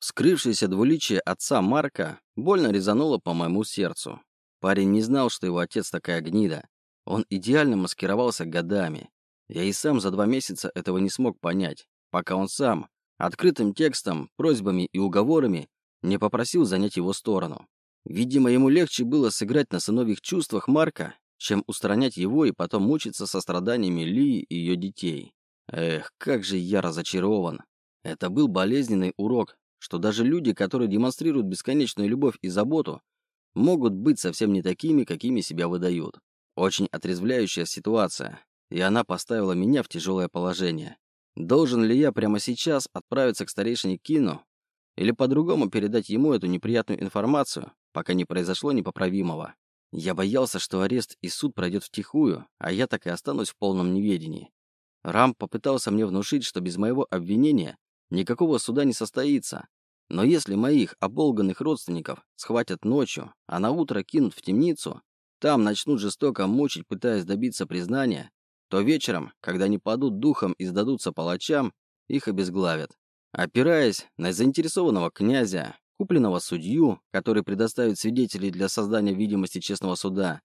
Вскрывшееся двуличие отца Марка больно резануло по моему сердцу. Парень не знал, что его отец такая гнида. Он идеально маскировался годами. Я и сам за два месяца этого не смог понять, пока он сам, открытым текстом, просьбами и уговорами, не попросил занять его сторону. Видимо, ему легче было сыграть на сыновьих чувствах Марка, чем устранять его и потом мучиться со страданиями Лии и ее детей. Эх, как же я разочарован. Это был болезненный урок, что даже люди, которые демонстрируют бесконечную любовь и заботу, могут быть совсем не такими, какими себя выдают. Очень отрезвляющая ситуация, и она поставила меня в тяжелое положение. Должен ли я прямо сейчас отправиться к старейшине Кину или по-другому передать ему эту неприятную информацию, пока не произошло непоправимого? Я боялся, что арест и суд пройдет втихую, а я так и останусь в полном неведении. Рам попытался мне внушить, что без моего обвинения Никакого суда не состоится. Но если моих оболганных родственников схватят ночью, а на утро кинут в темницу, там начнут жестоко мучить, пытаясь добиться признания, то вечером, когда они падут духом и сдадутся палачам, их обезглавят. Опираясь на заинтересованного князя, купленного судью, который предоставит свидетелей для создания видимости честного суда,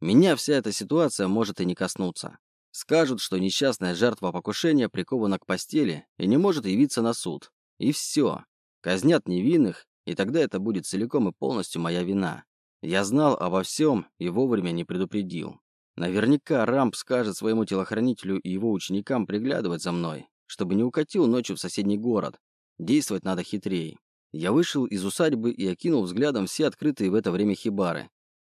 меня вся эта ситуация может и не коснуться. Скажут, что несчастная жертва покушения прикована к постели и не может явиться на суд. И все. Казнят невинных, и тогда это будет целиком и полностью моя вина. Я знал обо всем и вовремя не предупредил. Наверняка Рамп скажет своему телохранителю и его ученикам приглядывать за мной, чтобы не укатил ночью в соседний город. Действовать надо хитрее. Я вышел из усадьбы и окинул взглядом все открытые в это время хибары.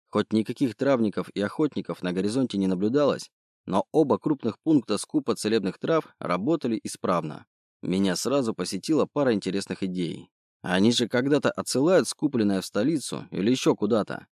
Хоть никаких травников и охотников на горизонте не наблюдалось, но оба крупных пункта скупа целебных трав работали исправно. Меня сразу посетила пара интересных идей. Они же когда-то отсылают скупленное в столицу или еще куда-то.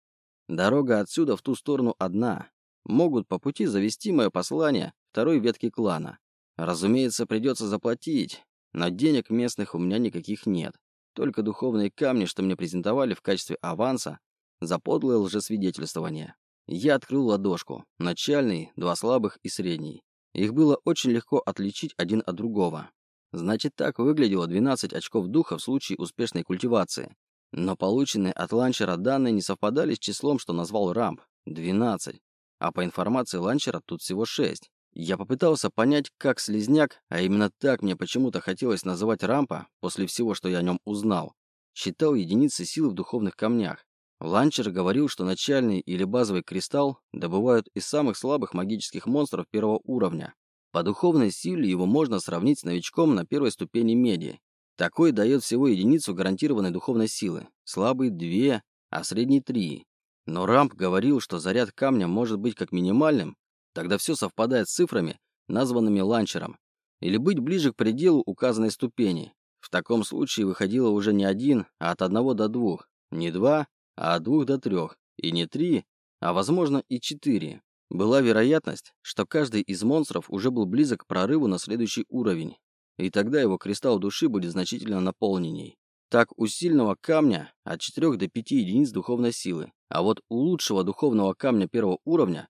Дорога отсюда в ту сторону одна. Могут по пути завести мое послание второй ветки клана. Разумеется, придется заплатить, но денег местных у меня никаких нет. Только духовные камни, что мне презентовали в качестве аванса за подлое лжесвидетельствование. Я открыл ладошку. Начальный, два слабых и средний. Их было очень легко отличить один от другого. Значит, так выглядело 12 очков духа в случае успешной культивации. Но полученные от ланчера данные не совпадали с числом, что назвал Рамп – 12. А по информации ланчера тут всего 6. Я попытался понять, как слезняк, а именно так мне почему-то хотелось называть Рампа после всего, что я о нем узнал, считал единицы силы в духовных камнях. Ланчер говорил, что начальный или базовый кристалл добывают из самых слабых магических монстров первого уровня. По духовной силе его можно сравнить с новичком на первой ступени меди. Такой дает всего единицу гарантированной духовной силы, слабый – две, а средний – три. Но Рамп говорил, что заряд камня может быть как минимальным, тогда все совпадает с цифрами, названными ланчером, или быть ближе к пределу указанной ступени. В таком случае выходило уже не один, а от одного до двух, не два, а от двух до трех, и не три, а возможно и четыре. Была вероятность, что каждый из монстров уже был близок к прорыву на следующий уровень, и тогда его кристалл души будет значительно наполненней. Так у сильного камня от 4 до 5 единиц духовной силы, а вот у лучшего духовного камня первого уровня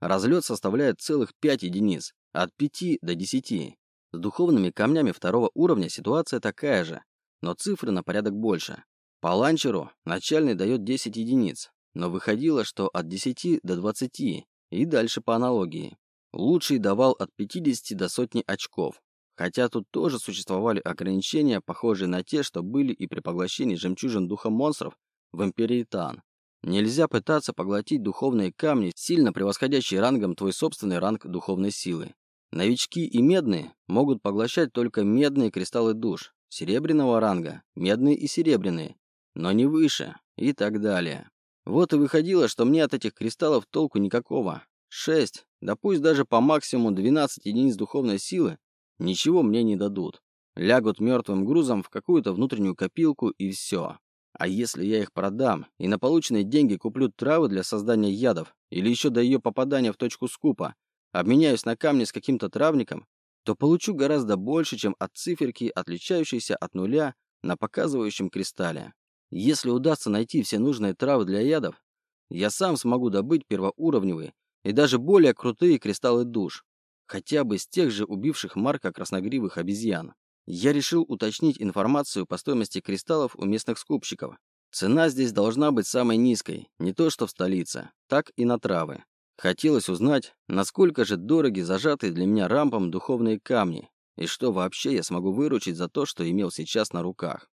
разлет составляет целых 5 единиц, от 5 до 10. С духовными камнями второго уровня ситуация такая же, но цифры на порядок больше. По ланчеру начальный дает 10 единиц, но выходило, что от 10 до 20 и дальше по аналогии. Лучший давал от 50 до сотни очков, хотя тут тоже существовали ограничения, похожие на те, что были и при поглощении жемчужин духа монстров в Империи Тан. Нельзя пытаться поглотить духовные камни, сильно превосходящие рангом твой собственный ранг духовной силы. Новички и медные могут поглощать только медные кристаллы душ, серебряного ранга, медные и серебряные, но не выше, и так далее. Вот и выходило, что мне от этих кристаллов толку никакого. Шесть, да пусть даже по максимуму 12 единиц духовной силы, ничего мне не дадут. Лягут мертвым грузом в какую-то внутреннюю копилку и все. А если я их продам и на полученные деньги куплю травы для создания ядов, или еще до ее попадания в точку скупа, обменяюсь на камни с каким-то травником, то получу гораздо больше, чем от циферки, отличающейся от нуля на показывающем кристалле. Если удастся найти все нужные травы для ядов, я сам смогу добыть первоуровневые и даже более крутые кристаллы душ, хотя бы с тех же убивших Марка красногривых обезьян. Я решил уточнить информацию по стоимости кристаллов у местных скупщиков. Цена здесь должна быть самой низкой, не то что в столице, так и на травы. Хотелось узнать, насколько же дороги зажатые для меня рампом духовные камни, и что вообще я смогу выручить за то, что имел сейчас на руках.